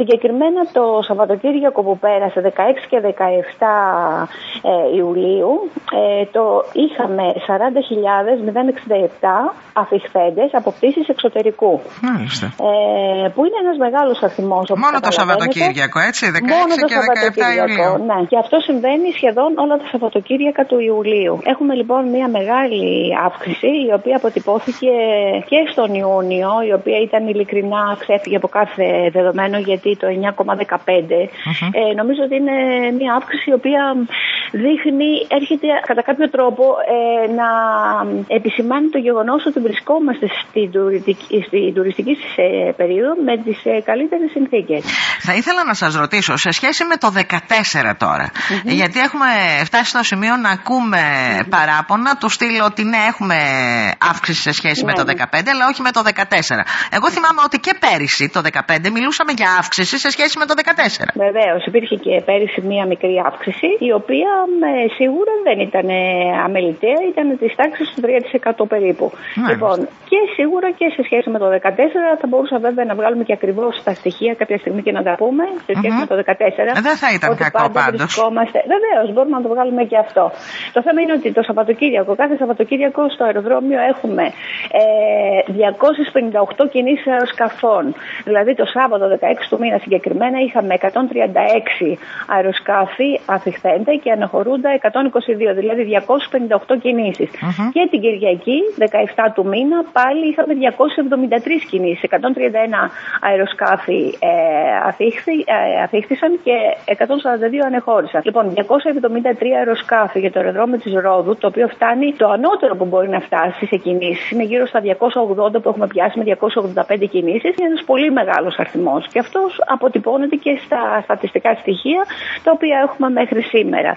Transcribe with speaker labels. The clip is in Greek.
Speaker 1: Συγκεκριμένα το Σαββατοκύριακο που πέρασε 16 και 17 ε, Ιουλίου ε, το είχαμε 40.067 αφιχθέντες από πτήσεις εξωτερικού.
Speaker 2: Μάλιστα.
Speaker 1: Ε, που είναι ένας μεγάλος αριθμός. όπως
Speaker 2: Μόνο το
Speaker 1: καταλαβαίνετε.
Speaker 2: Σαββατοκύριακο, έτσι, 16
Speaker 1: Μόνο το
Speaker 2: και 17 Ιουλίου.
Speaker 1: Ναι. Και αυτό συμβαίνει σχεδόν όλα τα Σαββατοκύριακα του Ιουλίου. Έχουμε λοιπόν μια μεγάλη αύξηση η οποία αποτυπώθηκε και στον Ιούνιο, η οποία ήταν ειλικρινά ξέφυγε από κάθε δεδομένο γιατί το 9,15. Ε, νομίζω ότι είναι μια αύξηση η οποία δείχνει, έρχεται κατά κάποιο τρόπο ε, να επισημάνει το γεγονός ότι βρισκόμαστε στην τουριστική, στην τουριστική ε, περίοδο με τις ε, καλύτερες συνθήκες.
Speaker 2: Θα ήθελα να σας ρωτήσω, σε σχέση με το 14 τωρα γιατί έχουμε φτάσει στο σημείο να ακούμε παράπονα του στείλω ότι ναι έχουμε αύξηση σε σχέση με
Speaker 1: Ναι,
Speaker 2: το
Speaker 1: ναι.
Speaker 2: 15 αλλά όχι με το 14. Εγώ θυμάμαι ότι και πέρυσι το 15 μιλούσαμε για αύξηση σε σχέση με το 14.
Speaker 1: Βεβαίως, υπήρχε και πέρυσι μία μικρή αύξηση, η οποία ε, σίγουρα δεν ήταν ε, αμεληταία, ήταν της τάξης του 3% περίπου.
Speaker 2: Μάλιστα.
Speaker 1: Λοιπόν, και σίγουρα και σε σχέση με το 14 θα μπορούσα βέβαια να βγάλουμε και ακριβώς τα στοιχεία κάποια στιγμή και να τα πούμε σε σχεση
Speaker 2: Μμμ.
Speaker 1: με το 14.
Speaker 2: Ε, δεν θα ήταν
Speaker 1: ότι
Speaker 2: κακό
Speaker 1: πάντα
Speaker 2: πάντως.
Speaker 1: Βρισκόμαστε. Βεβαίως, μπορούμε να το βγάλουμε και αυτό. Το θέμα είναι ότι το Σαββατοκύριακο, κάθε Σαββατοκύριακο στο αεροδρόμιο έχουμε ε, 258 κινήσεις αεροσκαφών. Δηλαδή το Σάββατο 16 του μήνα συγκεκριμένα είχαμε 136 αεροσκάφη αφιχθέντα και αναχωρούντα 122, δηλαδή 258 κινησεις Και την Κυριακή 17 του μήνα πάλι είχαμε 273 κινήσεις, 131 αεροσκάφη ε, αφήχθη, ε, αφήχθησαν και 142 ανεχώρησαν. Λοιπόν, 273 αεροσκάφη για το αεροδρόμιο της Ρόδου, το οποίο φτάνει το ανώτερο που μπορεί να φτάσει σε κινήσεις. Είναι γύρω στα 280 που έχουμε πιάσει με 285 κινήσεις. Είναι ένας πολύ μεγάλος αριθμός και αυτός αποτυπώνεται και στα στατιστικά στοιχεία τα οποία έχουμε μέχρι σήμερα.